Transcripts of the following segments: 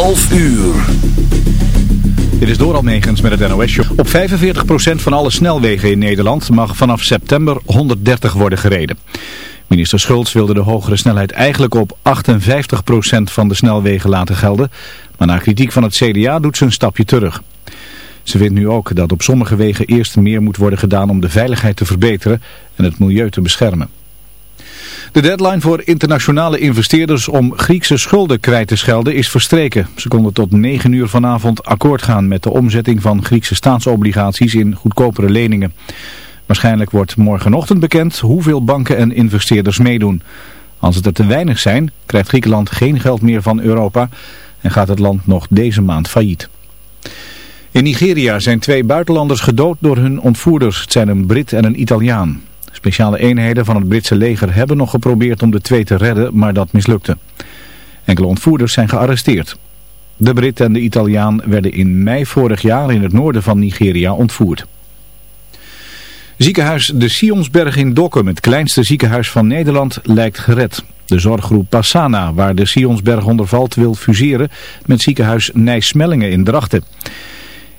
11 uur. Dit is door Almegens met het NOS-show. Op 45% van alle snelwegen in Nederland mag vanaf september 130 worden gereden. Minister Schultz wilde de hogere snelheid eigenlijk op 58% van de snelwegen laten gelden. Maar na kritiek van het CDA doet ze een stapje terug. Ze vindt nu ook dat op sommige wegen eerst meer moet worden gedaan om de veiligheid te verbeteren en het milieu te beschermen. De deadline voor internationale investeerders om Griekse schulden kwijt te schelden is verstreken. Ze konden tot 9 uur vanavond akkoord gaan met de omzetting van Griekse staatsobligaties in goedkopere leningen. Waarschijnlijk wordt morgenochtend bekend hoeveel banken en investeerders meedoen. Als het er te weinig zijn, krijgt Griekenland geen geld meer van Europa en gaat het land nog deze maand failliet. In Nigeria zijn twee buitenlanders gedood door hun ontvoerders. Het zijn een Brit en een Italiaan. Speciale eenheden van het Britse leger hebben nog geprobeerd om de twee te redden, maar dat mislukte. Enkele ontvoerders zijn gearresteerd. De Brit en de Italiaan werden in mei vorig jaar in het noorden van Nigeria ontvoerd. Ziekenhuis De Sionsberg in Dokkum, het kleinste ziekenhuis van Nederland, lijkt gered. De zorggroep Passana, waar de Sionsberg onder valt, wil fuseren met ziekenhuis Nijsmellingen in Drachten.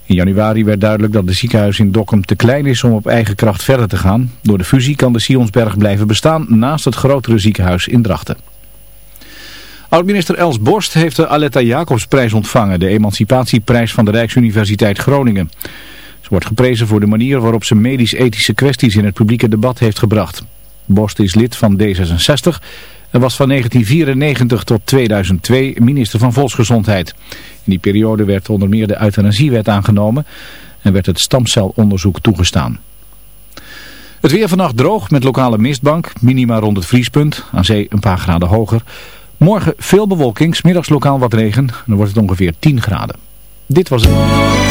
In januari werd duidelijk dat de ziekenhuis in Dokkum te klein is om op eigen kracht verder te gaan. Door de fusie kan de Sionsberg blijven bestaan naast het grotere ziekenhuis in Drachten. Oud-minister Els Borst heeft de Aletta Jacobsprijs ontvangen, de emancipatieprijs van de Rijksuniversiteit Groningen. Ze wordt geprezen voor de manier waarop ze medisch-ethische kwesties in het publieke debat heeft gebracht. Borst is lid van D66 en was van 1994 tot 2002 minister van Volksgezondheid. In die periode werd onder meer de euthanasiewet aangenomen en werd het stamcelonderzoek toegestaan. Het weer vannacht droog met lokale mistbank, minima rond het vriespunt, aan zee een paar graden hoger. Morgen veel bewolking, smiddags lokaal wat regen, dan wordt het ongeveer 10 graden. Dit was het.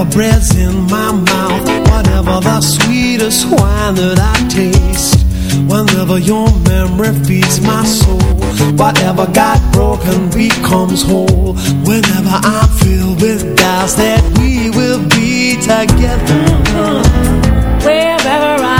Whatever bread's in my mouth Whatever the sweetest wine that I taste Whenever your memory feeds my soul Whatever got broken becomes whole. Whenever I'm filled with doubts That we will be together. Wherever I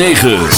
9.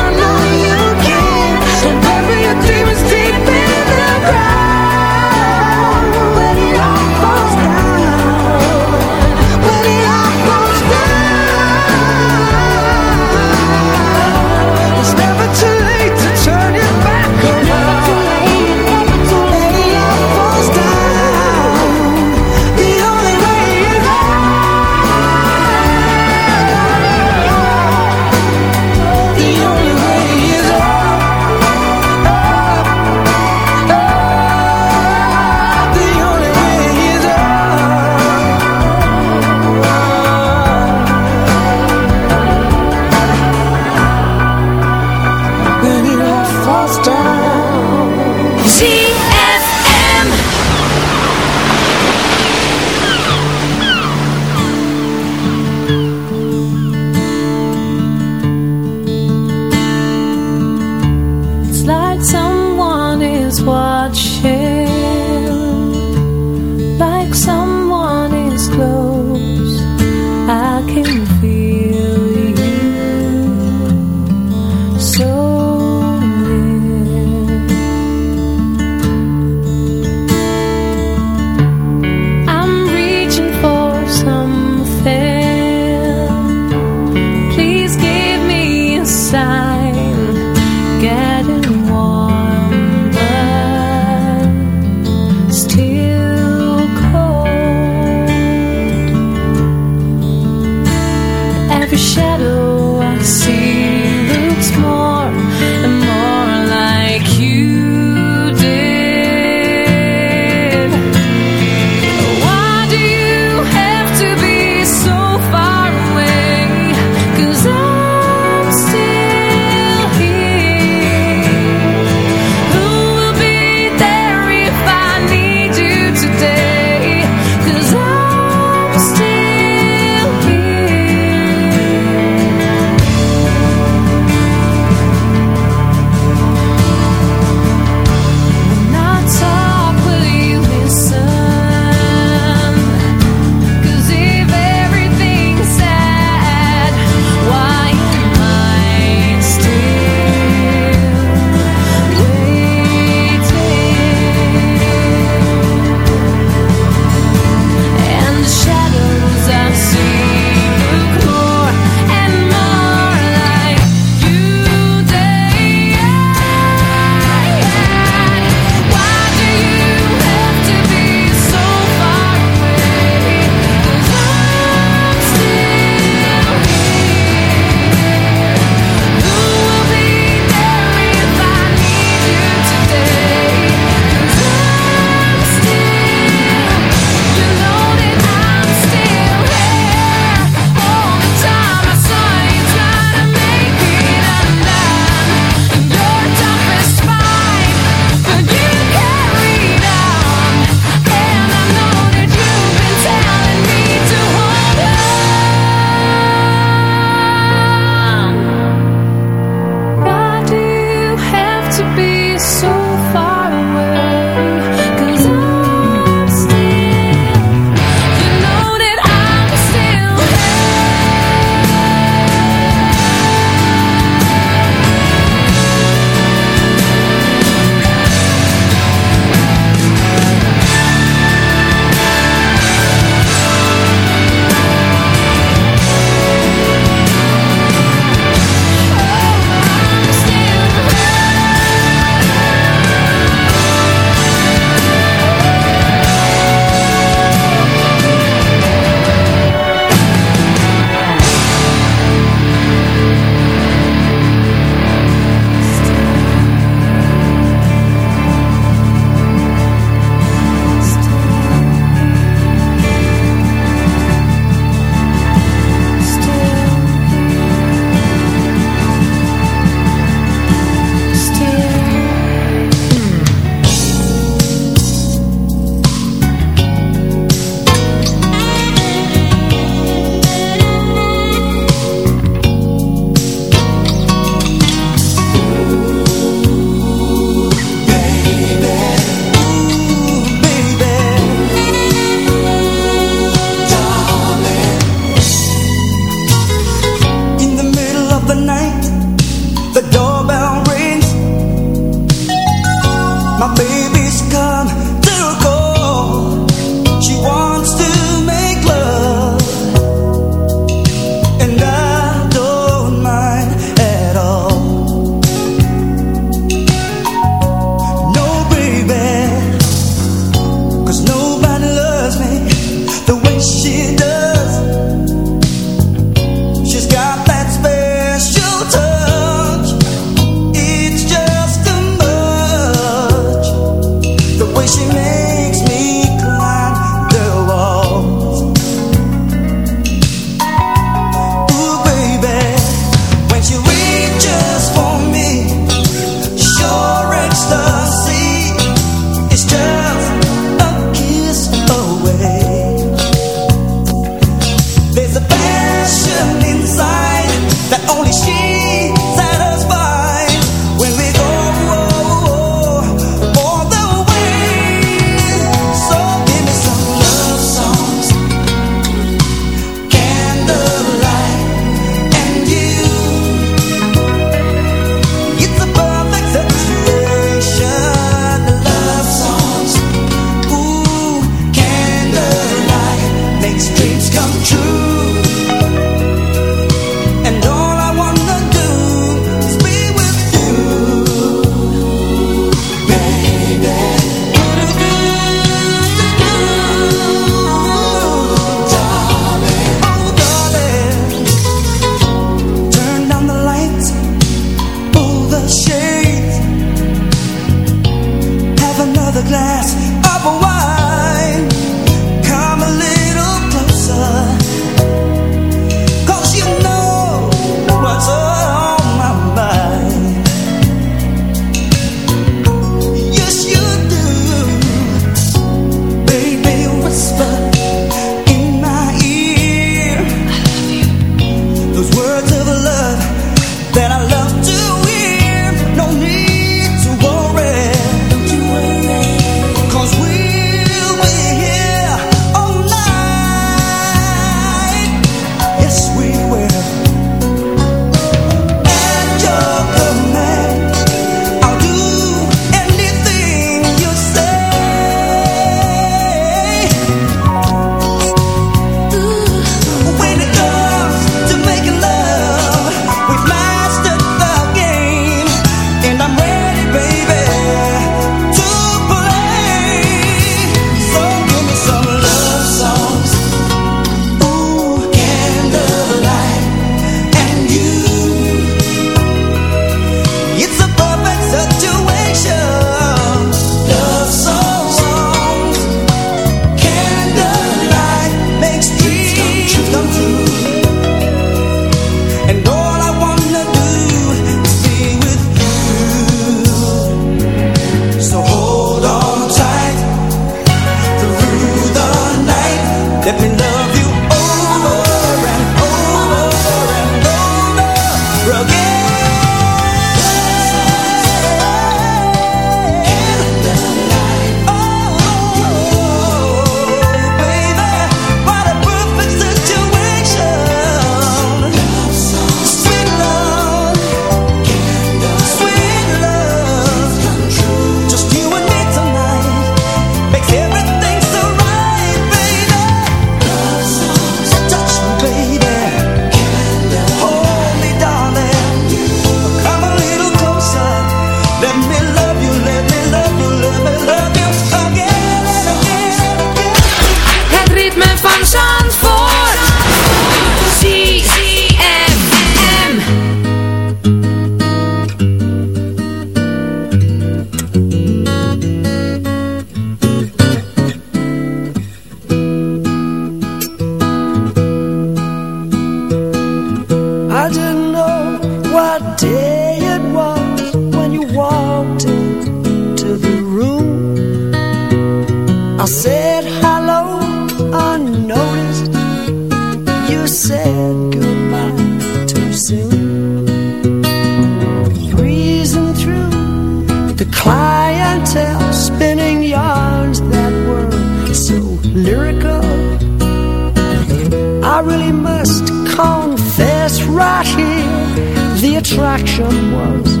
Attraction was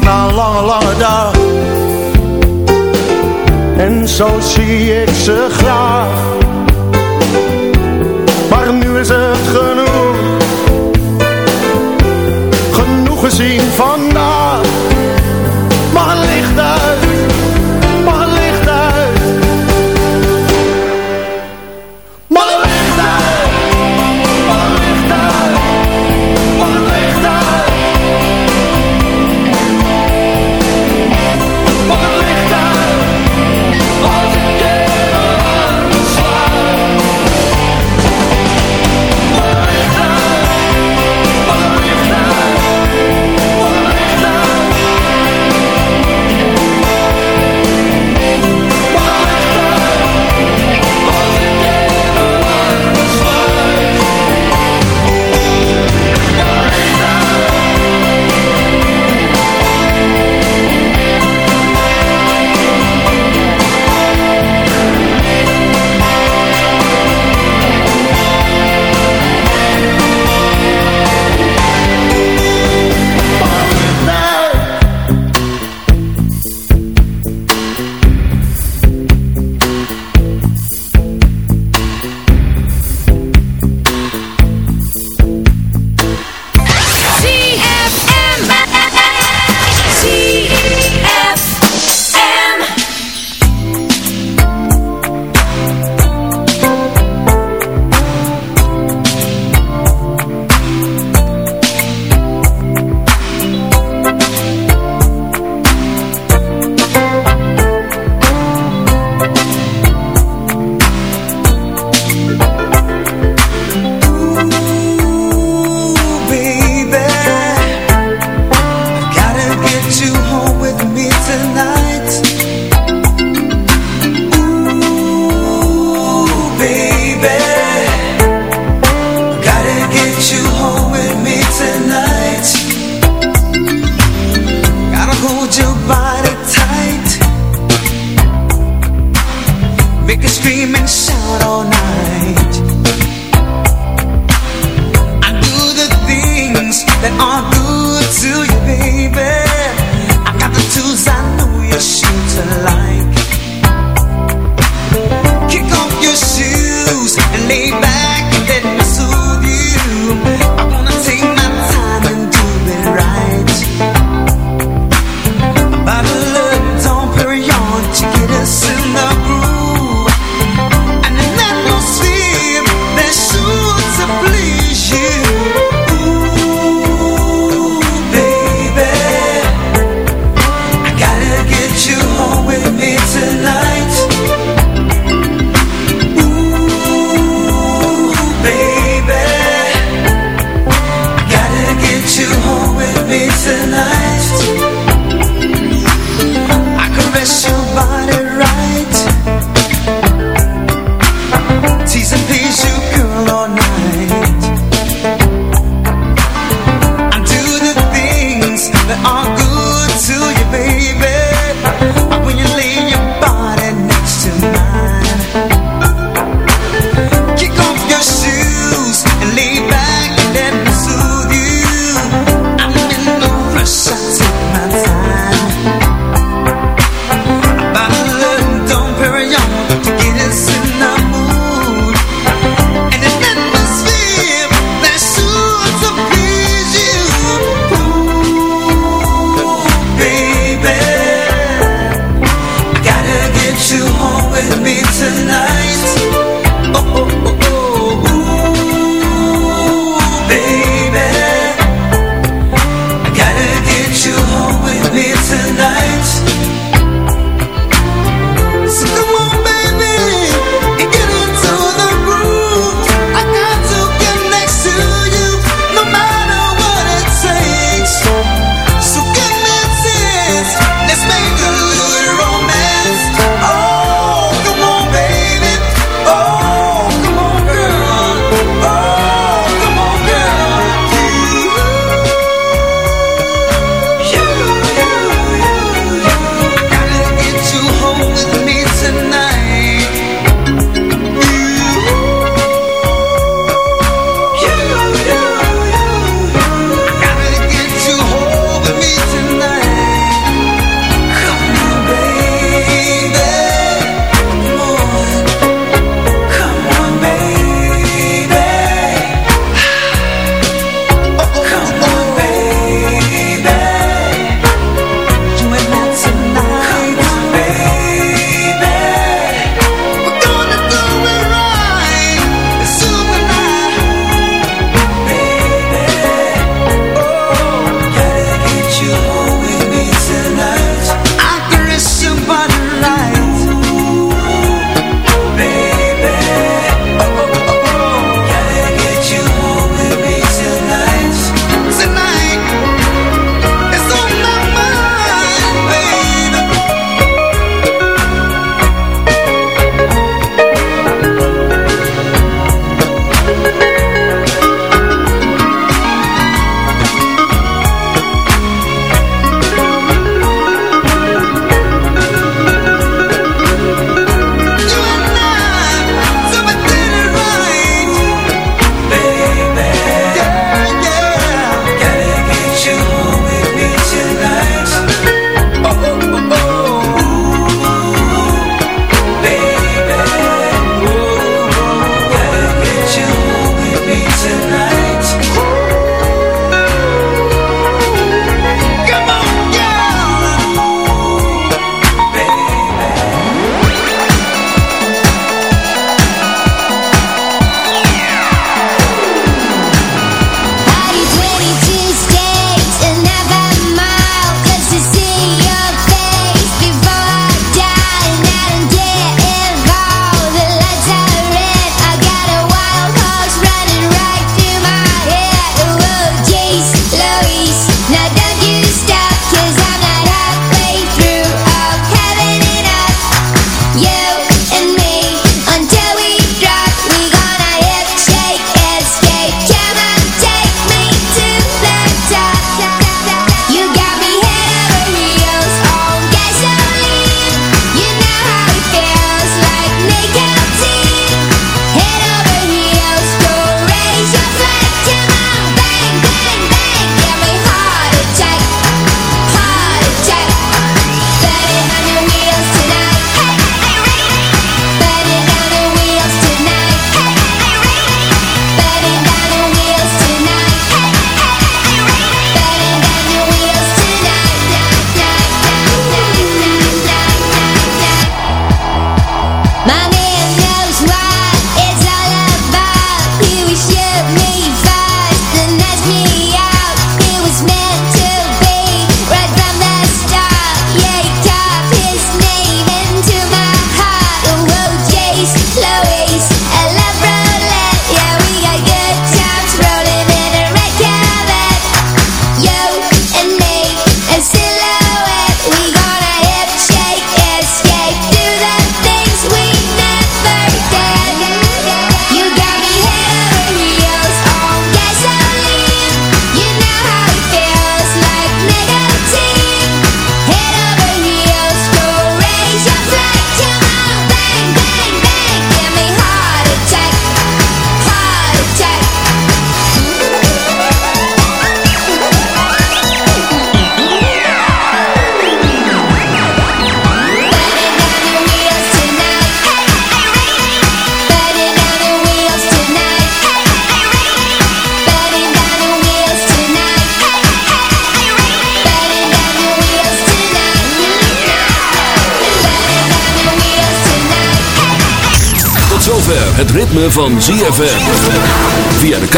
Na lange, lange dag. En zo zie ik ze graag. is het genoeg. Genoeg gezien vandaag,